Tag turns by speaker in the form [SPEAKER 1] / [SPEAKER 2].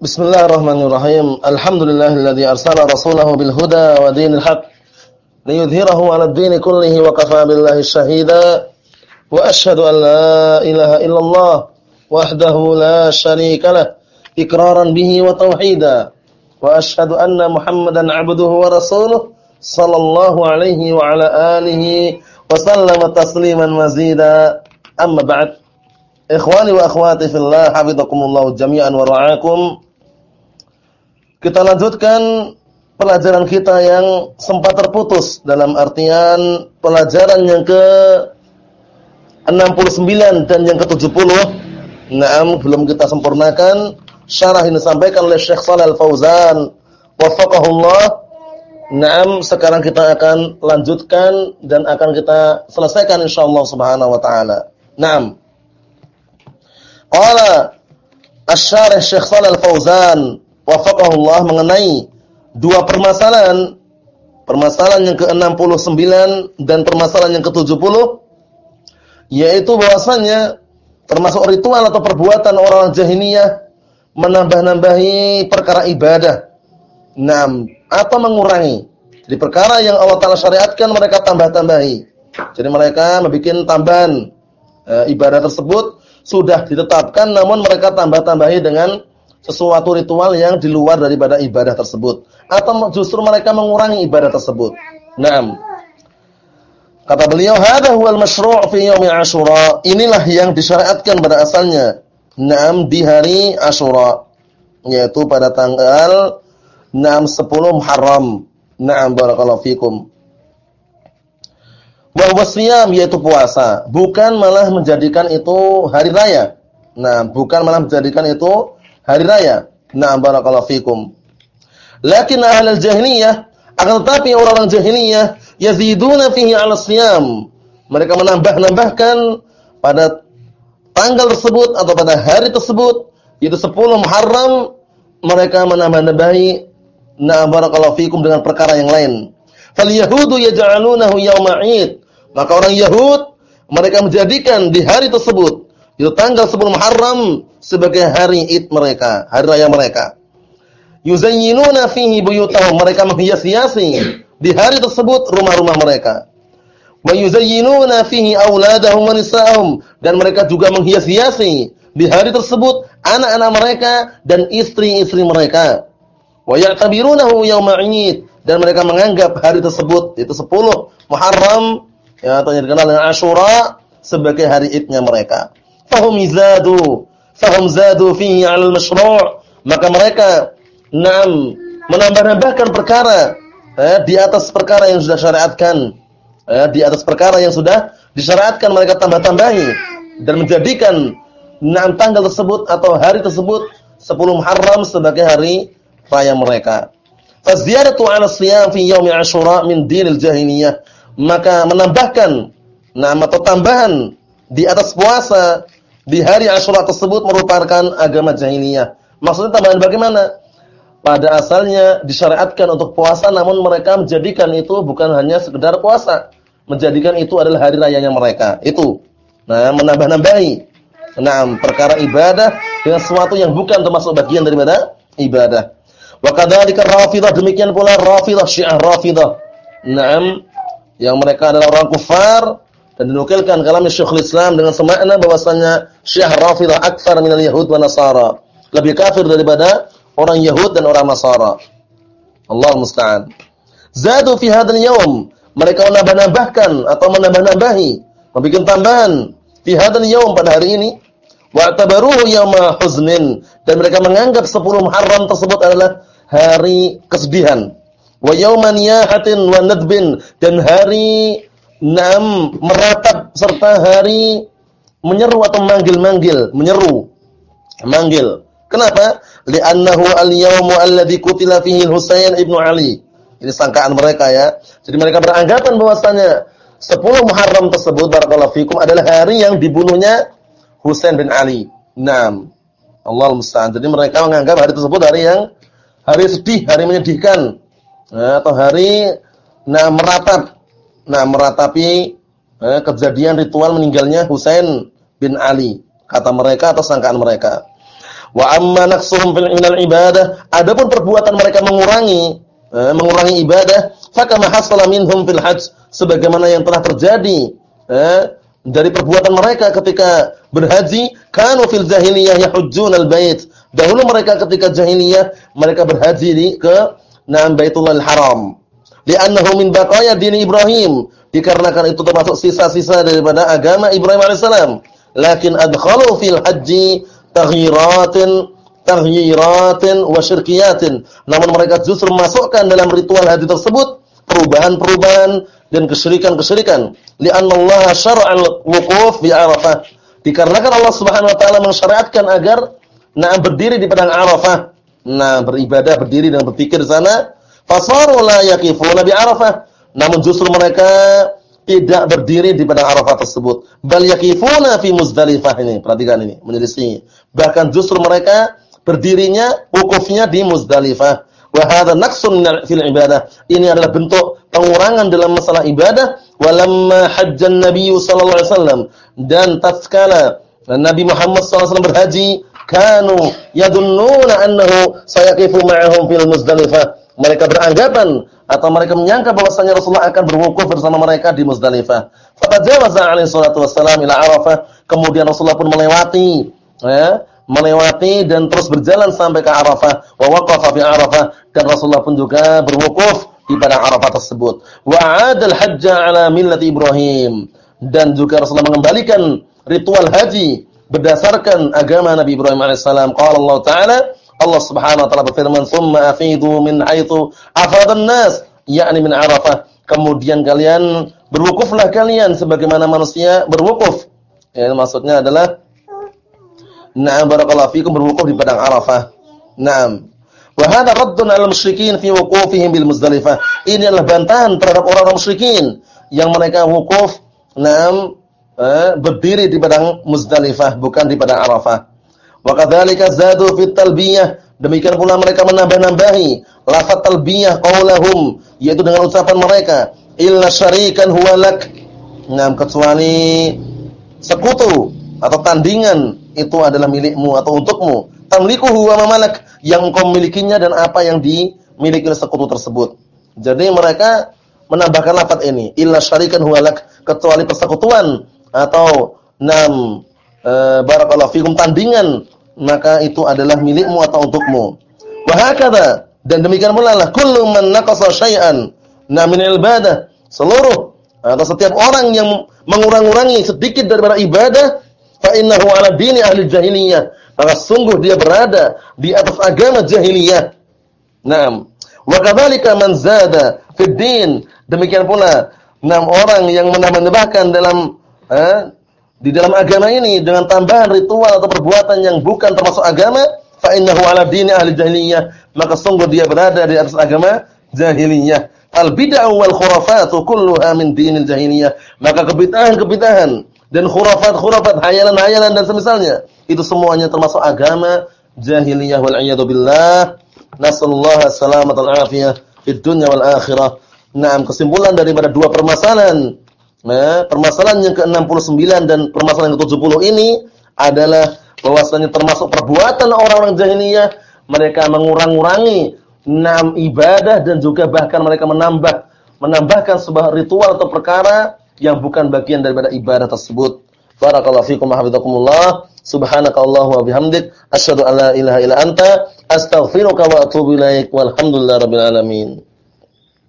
[SPEAKER 1] Bismillahirrahmanirrahim. Alhamdulillahilladzi arsala rasulahu bil huda wa dinil haq liyudhhirahu 'ala ad-din kullihi wa kafaa billahi shahida. Wa asyhadu an la ilaha illallah wahdahu la syarika lah iqraran bihi wa tauhida. Wa asyhadu anna Muhammadan 'abduhu wa rasuluh sallallahu alaihi wa ala alihi wa sallama tasliman mazida. Amma ba'd. Ikhwani wa akhwati fillah, hafizakumullah jami'an wa ra'akum. Kita lanjutkan pelajaran kita yang sempat terputus dalam artian pelajaran yang ke 69 dan yang ke 70. Naam, belum kita sempurnakan. Syarah ini disampaikan oleh Syekh Shalal Fauzan wafaqahullah. Naam, sekarang kita akan lanjutkan dan akan kita selesaikan insyaallah subhanahu wa taala. Naam. Qala Asy-Syarih Syekh Shalal Fauzan wafaqahullah mengenai dua permasalahan permasalahan yang ke-69 dan permasalahan yang ke-70 yaitu bahwasannya termasuk ritual atau perbuatan orang jahiliyah menambah-nambahi perkara ibadah. Naam, atau mengurangi. Jadi perkara yang Allah Taala syariatkan mereka tambah-tambahi. Jadi mereka membuat tambahan e, ibadah tersebut sudah ditetapkan namun mereka tambah-tambahi dengan sesuatu ritual yang di luar daripada ibadah tersebut atau justru mereka mengurangi ibadah tersebut. Naam. Kata beliau, "Hadza huwal masyru' fi yaumi Asyura." Inilah yang disyariatkan pada asalnya. Naam di hari Asyura, yaitu pada tanggal 6 10 Muharram. Naam barakallahu fikum. Wa wasiyam yaitu puasa, bukan malah menjadikan itu hari raya. Nah, bukan malah menjadikan itu hari raya. Na'am barakallahu fikum. Lakin ahlul jahiliyah akan tetapi orang-orang jahiliyah yaziduna fihi 'ala siyam. Mereka menambah-nambahkan pada tanggal tersebut atau pada hari tersebut yaitu 10 Muharram mereka menambah-nambahi na'am barakallahu fikum dengan perkara yang lain. Fal yahudu yaj'alunahu yawma 'id. Maka orang Yahud mereka menjadikan di hari tersebut itu tanggal 10 Muharram sebagai hari Id mereka, hari raya mereka. Yuzayyinuna fihi buyutahum, mereka menghias-hiasi di hari tersebut rumah-rumah mereka. Wa yuzayyinuna fihi auladahum wa nisa'ahum dan mereka juga menghias-hiasi di hari tersebut anak-anak mereka dan istri-istri mereka. Wa ya'tabirunahu yawma 'id dan mereka menganggap hari tersebut itu 10 Muharram ya atau yang dikenal dengan Asyura sebagai hari Idnya mereka fahum zadu fahum zadu fihi 'ala al-mashru' maka mereka enam menambah-nambahkan perkara eh, di atas perkara yang sudah syariatkan eh, di atas perkara yang sudah disyariatkan mereka tambah-tambahi dan menjadikan enam tanggal tersebut atau hari tersebut 10 Muharram sebagai hari raya mereka. Faziyadatu 'ala siyam fi yaumi Asyura min dinil jahiliyah. Maka menambahkan nama atau tambahan di atas puasa di hari Asyura tersebut merupakan agama jahiliyah. Maksudnya tambahan bagaimana? Pada asalnya disyariatkan untuk puasa namun mereka menjadikan itu bukan hanya sekedar puasa, menjadikan itu adalah hari rayanya mereka. Itu. Nah, menambah-nambahi. Nah, perkara ibadah dengan sesuatu yang bukan termasuk bagian daripada ibadah. Wa kadzalika Rafidhah demikian pula Rafidhah Syiah Rafidhah. Naam, yang mereka adalah orang kufar dan dinukilkan kalam Syekhul Islam dengan semakna bahwasanya Syiah Rafidhah aktsar minal Yahud wa Nasara. Lebih kafir daripada orang Yahud dan orang Nasara. Allah musta'an. Zadu fi hadzal yaum, mereka menambah-nambahkan atau menambah-nambahi, membuat tambahan fi hadzal yaum pada hari ini wa tabaruhu yauma huznin dan mereka menganggap 10 Muharram tersebut adalah hari kesedihan. Wa yauman yahatin wa nadbin dan hari Nam meratap serta hari menyeru atau manggil-manggil, menyeru. Manggil. Kenapa? Li'annahu al-yawmu alladhi kutila fihi Husain ibnu Ali. Ini sangkaan mereka ya. Jadi mereka beranggapan bahwasanya 10 Muharram tersebut barakallahu fikum adalah hari yang dibunuhnya Husain bin Ali. Naam. Allah musta'an. Jadi mereka menganggap hari tersebut hari yang hari sedih, hari menyedihkan. Nah, atau hari nah meratap nah meratapi eh, kejadian ritual meninggalnya Husain bin Ali kata mereka atau sangkaan mereka Wa amma naqsuhum fil ibadah, adapun perbuatan mereka mengurangi eh, mengurangi ibadah, fakama hasala minhum fil hajj, sebagaimana yang telah terjadi eh, dari perbuatan mereka ketika berhaji, kanu fil jahiliyah yahujjun al-bait. Dahulu mereka ketika jahiliyah mereka berhaji di ke Naam Baitullahil Haram. Li'annahu min baqaya dini Ibrahim. Dikarenakan itu termasuk sisa-sisa daripada agama Ibrahim alaihissalam. Lakin adkhalu fil haji taghyiratin taghyiratin wa syirkiyatin. Namun mereka justru masukkan dalam ritual haji tersebut perubahan-perubahan dan kesyirikan-kesyirikan. Li'anna Allah syara'al wuquf bi Arafah. Dikarenakan Allah Subhanahu wa taala mensyariatkan agar nah berdiri di padang Arafah nah beribadah berdiri dan berpikir di sana fasaru la yaqifuna bi arafah. Namun justru mereka tidak berdiri di padang arafah tersebut. Bal yaqifuna fi muzdalifah ini. Perhatikan ini menyelisih. Bahkan justru mereka berdirinya wukufnya di muzdalifah. Wa hadha naqsun fil ibadah. Ini adalah bentuk pengurangan dalam masalah ibadah. Walamma hajjan nabiy sallallahu alaihi wasallam. Dan tatkala Nabi Muhammad sallallahu alaihi berhaji kanu yadunnuna annahu sayaqifu ma'ahum fil Muzdalifah. Mereka beranggapan atau mereka menyangka bahwasanya Rasulullah akan berwukuf bersama mereka di Muzdalifah. Fatajawaza alaihi salatu wassalam ila Arafah. Kemudian Rasulullah pun melewati ya, melewati dan terus berjalan sampai ke Arafah. Wa waqafa fi Arafah dan Rasulullah pun juga berwukuf di padang Arafah tersebut. Wa 'adal hajja ala millati Ibrahim dan juga Rasulullah mengembalikan ritual haji berdasarkan agama Nabi Ibrahim alaihissalam. Qala Allah Ta'ala, Allah Subhanahu wa taala berfirman, "Tsumma afidu min haitsu afadan nas", yakni min Arafah. Kemudian kalian berwukuflah kalian sebagaimana manusia berwukuf. Ya, maksudnya adalah Na'am barakallahu fikum berwukuf di padang Arafah. Naam. Wa hadha raddun 'ala musyrikin fi wuqufihim bil Muzdalifah. Ini adalah bantahan terhadap orang-orang musyrikin yang mereka wukuf Naam eh, berdiri di padang Muzdalifah bukan di padang Arafah. Wa kadzalika zadu fit talbiyah. Demikian pula mereka menambah-nambahi lafaz talbiyah qaulahum yaitu dengan ucapan mereka illa syarikan huwa lak. Nah, kecuali sekutu atau tandingan itu adalah milikmu atau untukmu. Tamlikuhu wa mamalak yang engkau milikinya dan apa yang dimiliki oleh sekutu tersebut. Jadi mereka menambahkan lafaz ini illa syarikan huwa lak kecuali persekutuan atau enam e, barakallahu fikum tandingan maka itu adalah milikmu atau untukmu. Wa hakadha dan demikian pula lah kullu man naqasa syai'an na min ibadah seluruh atau setiap orang yang mengurang-urangi sedikit daripada ibadah fa innahu ala dini ahli jahiliyah maka sungguh dia berada di atas agama jahiliyah. Naam. Wa kadzalika man zada fid din demikian pula enam orang yang menambah-nambahkan dalam eh, di dalam agama ini dengan tambahan ritual atau perbuatan yang bukan termasuk agama, fa innahu ala dini ahli jahiliyah, maka sungguh dia berada di atas agama jahiliyah. Al bid'ah wal khurafat kulluha min dinil jahiliyah. Maka kebid'ahan-kebid'ahan dan khurafat-khurafat, hayalan-hayalan dan semisalnya, itu semuanya termasuk agama jahiliyah wal iyad billah. Nasallallahu salamatal afiyah fid dunya wal akhirah. Naam kesimpulan daripada dua permasalahan Nah, permasalahan yang ke-69 dan permasalahan yang ke-70 ini adalah bahwasanya termasuk perbuatan orang-orang jahiliyah mereka mengurang-urangi enam ibadah dan juga bahkan mereka menambah menambahkan sebuah ritual atau perkara yang bukan bagian daripada ibadah tersebut. Barakallahu fiikum wa hafizakumullah. Subhanakallahumma wa bihamdik asyhadu an la ilaha illa anta astaghfiruka wa atubu ilaik. Walhamdulillahirabbil alamin.